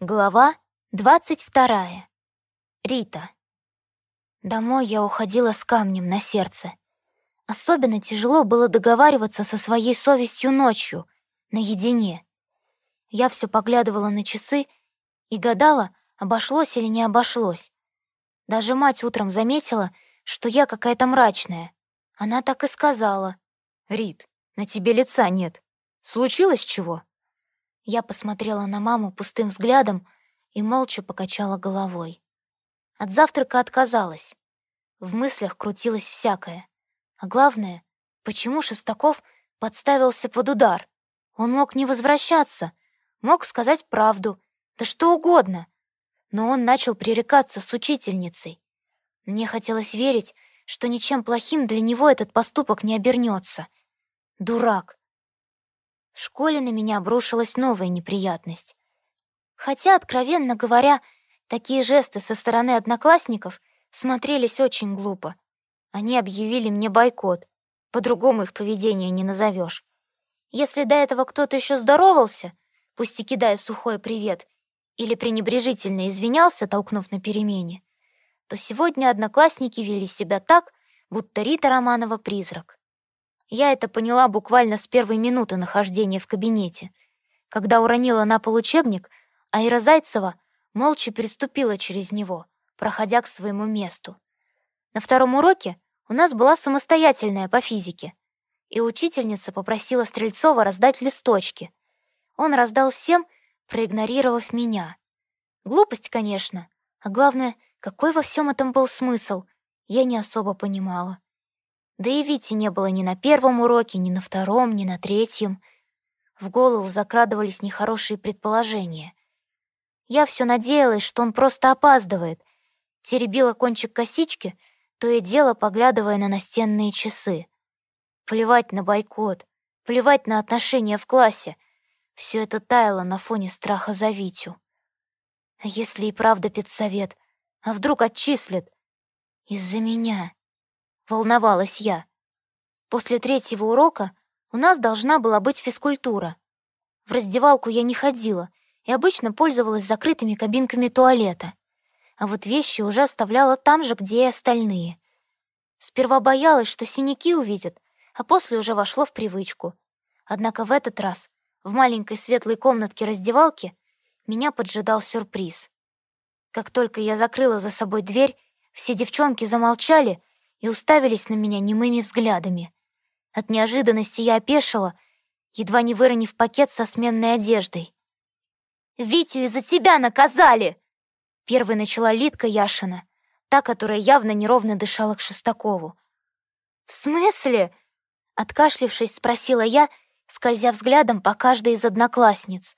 Глава двадцать вторая. Рита. Домой я уходила с камнем на сердце. Особенно тяжело было договариваться со своей совестью ночью, наедине. Я все поглядывала на часы и гадала, обошлось или не обошлось. Даже мать утром заметила, что я какая-то мрачная. Она так и сказала. «Рит, на тебе лица нет. Случилось чего?» Я посмотрела на маму пустым взглядом и молча покачала головой. От завтрака отказалась. В мыслях крутилось всякое. А главное, почему Шестаков подставился под удар? Он мог не возвращаться, мог сказать правду, да что угодно. Но он начал пререкаться с учительницей. Мне хотелось верить, что ничем плохим для него этот поступок не обернется. Дурак. В школе на меня обрушилась новая неприятность. Хотя, откровенно говоря, такие жесты со стороны одноклассников смотрелись очень глупо. Они объявили мне бойкот. По-другому их поведение не назовешь. Если до этого кто-то еще здоровался, пусть и кидая сухой привет, или пренебрежительно извинялся, толкнув на перемене, то сегодня одноклассники вели себя так, будто Рита Романова призрак. Я это поняла буквально с первой минуты нахождения в кабинете, когда уронила на пол учебник, а Ира Зайцева молча переступила через него, проходя к своему месту. На втором уроке у нас была самостоятельная по физике, и учительница попросила Стрельцова раздать листочки. Он раздал всем, проигнорировав меня. Глупость, конечно, а главное, какой во всем этом был смысл, я не особо понимала. Да и Вити не было ни на первом уроке, ни на втором, ни на третьем. В голову закрадывались нехорошие предположения. Я все надеялась, что он просто опаздывает. Теребила кончик косички, то и дело поглядывая на настенные часы. Плевать на бойкот, плевать на отношения в классе. Все это таяло на фоне страха за Витю. А если и правда педсовет? А вдруг отчислят? Из-за меня. Волновалась я. После третьего урока у нас должна была быть физкультура. В раздевалку я не ходила и обычно пользовалась закрытыми кабинками туалета. А вот вещи уже оставляла там же, где и остальные. Сперва боялась, что синяки увидят, а после уже вошло в привычку. Однако в этот раз в маленькой светлой комнатке раздевалки меня поджидал сюрприз. Как только я закрыла за собой дверь, все девчонки замолчали и уставились на меня немыми взглядами. От неожиданности я опешила, едва не выронив пакет со сменной одеждой. «Витю из-за тебя наказали!» Первой начала Литка Яшина, та, которая явно неровно дышала к Шестакову. «В смысле?» Откашлившись, спросила я, скользя взглядом по каждой из одноклассниц.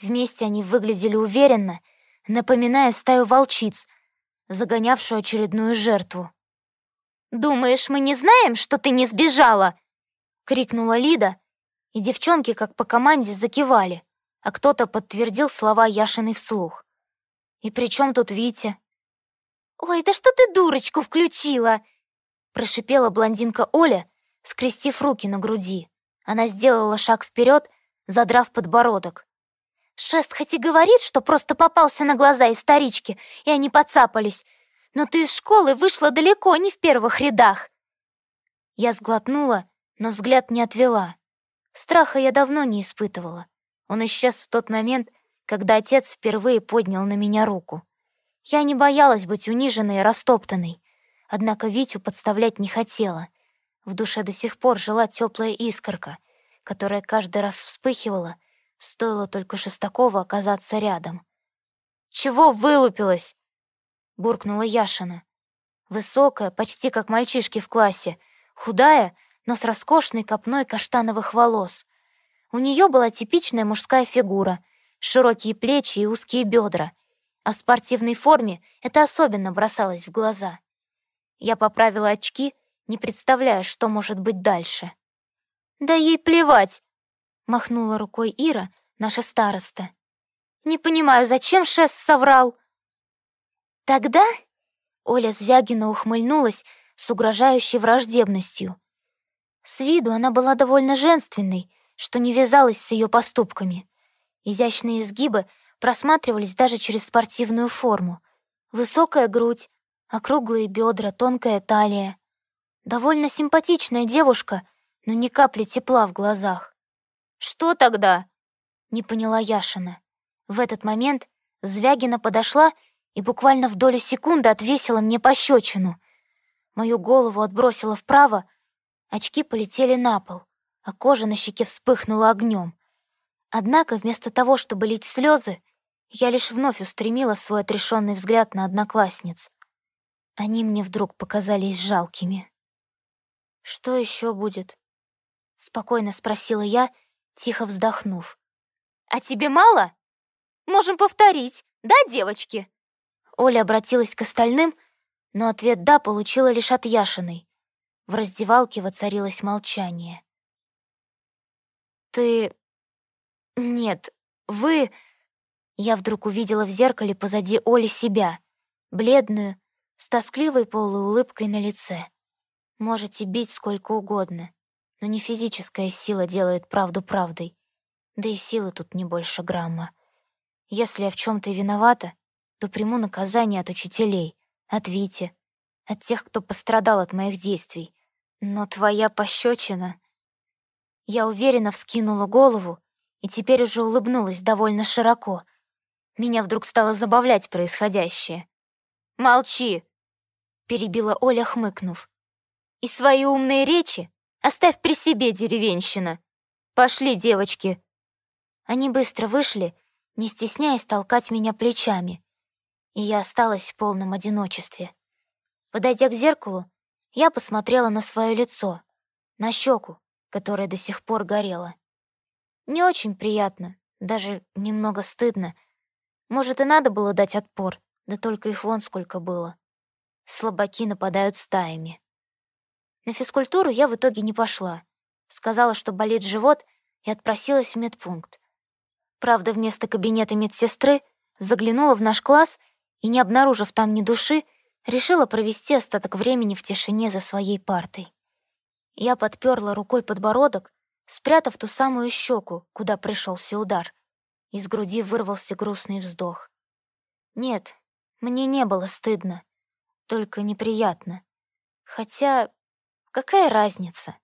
Вместе они выглядели уверенно, напоминая стаю волчиц, загонявшую очередную жертву. «Думаешь, мы не знаем, что ты не сбежала?» — крикнула Лида, и девчонки как по команде закивали, а кто-то подтвердил слова Яшиной вслух. «И при чем тут Витя?» «Ой, да что ты дурочку включила?» — прошипела блондинка Оля, скрестив руки на груди. Она сделала шаг вперед, задрав подбородок. «Шест хоть и говорит, что просто попался на глаза исторички, и они подцапались, но ты из школы вышла далеко не в первых рядах». Я сглотнула, но взгляд не отвела. Страха я давно не испытывала. Он исчез в тот момент, когда отец впервые поднял на меня руку. Я не боялась быть униженной и растоптанной, однако Витю подставлять не хотела. В душе до сих пор жила теплая искорка, которая каждый раз вспыхивала, стоило только Шестакова оказаться рядом. «Чего вылупилась?» Буркнула Яшина. Высокая, почти как мальчишки в классе, худая, но с роскошной копной каштановых волос. У нее была типичная мужская фигура, широкие плечи и узкие бедра, а в спортивной форме это особенно бросалось в глаза. Я поправила очки, не представляя, что может быть дальше. «Да ей плевать!» — махнула рукой Ира, наша староста. «Не понимаю, зачем Шест соврал?» Тогда Оля Звягина ухмыльнулась с угрожающей враждебностью. С виду она была довольно женственной, что не вязалось с ее поступками. Изящные изгибы просматривались даже через спортивную форму. Высокая грудь, округлые бедра, тонкая талия. Довольно симпатичная девушка, но ни капли тепла в глазах. «Что тогда?» — не поняла Яшина. В этот момент Звягина подошла и буквально в долю секунды отвесила мне пощечину. Мою голову отбросила вправо, очки полетели на пол, а кожа на щеке вспыхнула огнем. Однако вместо того, чтобы лить слезы, я лишь вновь устремила свой отрешенный взгляд на одноклассниц. Они мне вдруг показались жалкими. «Что еще будет?» — спокойно спросила я, тихо вздохнув. «А тебе мало? Можем повторить, да, девочки?» Оля обратилась к остальным, но ответ «да» получила лишь от Яшиной. В раздевалке воцарилось молчание. «Ты... нет, вы...» Я вдруг увидела в зеркале позади Оли себя, бледную, с тоскливой полуулыбкой на лице. Можете бить сколько угодно, но не физическая сила делает правду правдой. Да и силы тут не больше грамма. Если я в чем то виновата, то приму наказание от учителей, от Вити, от тех, кто пострадал от моих действий. Но твоя пощечина... Я уверенно вскинула голову и теперь уже улыбнулась довольно широко. Меня вдруг стало забавлять происходящее. «Молчи!» — перебила Оля, хмыкнув. «И свои умные речи оставь при себе, деревенщина. Пошли, девочки!» Они быстро вышли, не стесняясь толкать меня плечами, и я осталась в полном одиночестве. Подойдя к зеркалу, я посмотрела на свое лицо, на щеку, которая до сих пор горела. Не очень приятно, даже немного стыдно. Может, и надо было дать отпор, да только их вон сколько было. Слабаки нападают стаями. На физкультуру я в итоге не пошла. Сказала, что болит живот, и отпросилась в медпункт. Правда, вместо кабинета медсестры заглянула в наш класс и, не обнаружив там ни души, решила провести остаток времени в тишине за своей партой. Я подперла рукой подбородок, спрятав ту самую щеку, куда пришелся удар. Из груди вырвался грустный вздох. Нет, мне не было стыдно, только неприятно. Хотя, какая разница?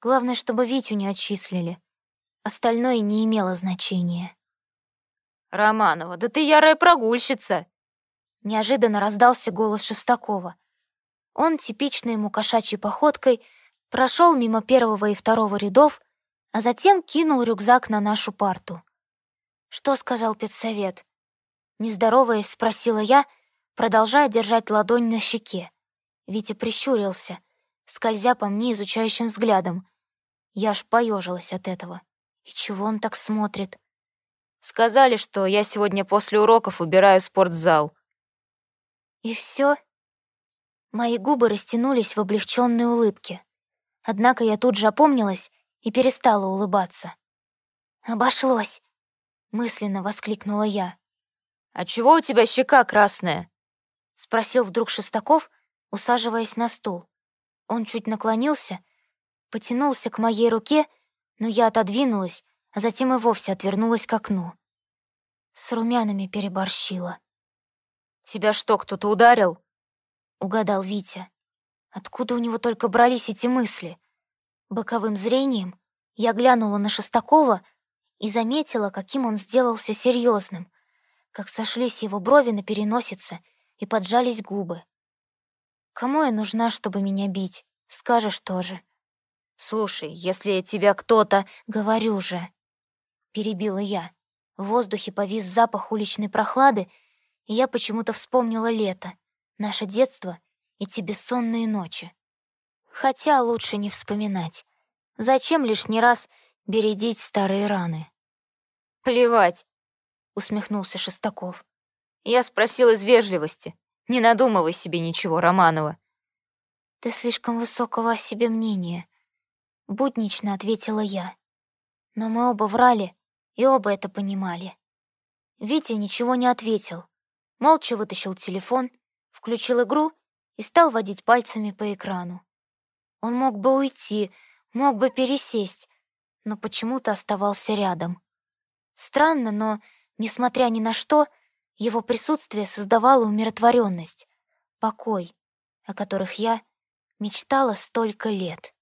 Главное, чтобы Витю не отчислили. Остальное не имело значения. «Романова, да ты ярая прогульщица!» Неожиданно раздался голос Шестакова. Он, типичной ему кошачьей походкой, прошел мимо первого и второго рядов, а затем кинул рюкзак на нашу парту. «Что сказал педсовет?» Не здороваясь, спросила я, продолжая держать ладонь на щеке. Витя прищурился, скользя по мне изучающим взглядом. Я аж поежилась от этого. И чего он так смотрит? Сказали, что я сегодня после уроков убираю спортзал. И все? Мои губы растянулись в облегченной улыбке. Однако я тут же опомнилась и перестала улыбаться. «Обошлось!» — мысленно воскликнула я. «А чего у тебя щека красная?» — спросил вдруг Шестаков, усаживаясь на стул. Он чуть наклонился, потянулся к моей руке, но я отодвинулась, а затем и вовсе отвернулась к окну. С румянами переборщила. «Тебя что, кто-то ударил?» — угадал Витя. Откуда у него только брались эти мысли? Боковым зрением я глянула на Шестакова и заметила, каким он сделался серьезным, как сошлись его брови на переносице и поджались губы. «Кому я нужна, чтобы меня бить? Скажешь тоже». «Слушай, если тебя кто-то...» «Говорю же», — перебила я. В воздухе повис запах уличной прохлады, и я почему-то вспомнила лето, наше детство и те бессонные ночи. Хотя лучше не вспоминать. Зачем лишний раз бередить старые раны? «Плевать», — усмехнулся Шестаков. «Я спросил из вежливости. Не надумывай себе ничего, Романова». «Ты слишком высокого о себе мнения», — буднично ответила я. Но мы оба врали, и оба это понимали. Витя ничего не ответил, молча вытащил телефон, включил игру и стал водить пальцами по экрану. Он мог бы уйти, мог бы пересесть, но почему-то оставался рядом. Странно, но Несмотря ни на что, его присутствие создавало умиротворенность, покой, о которых я мечтала столько лет.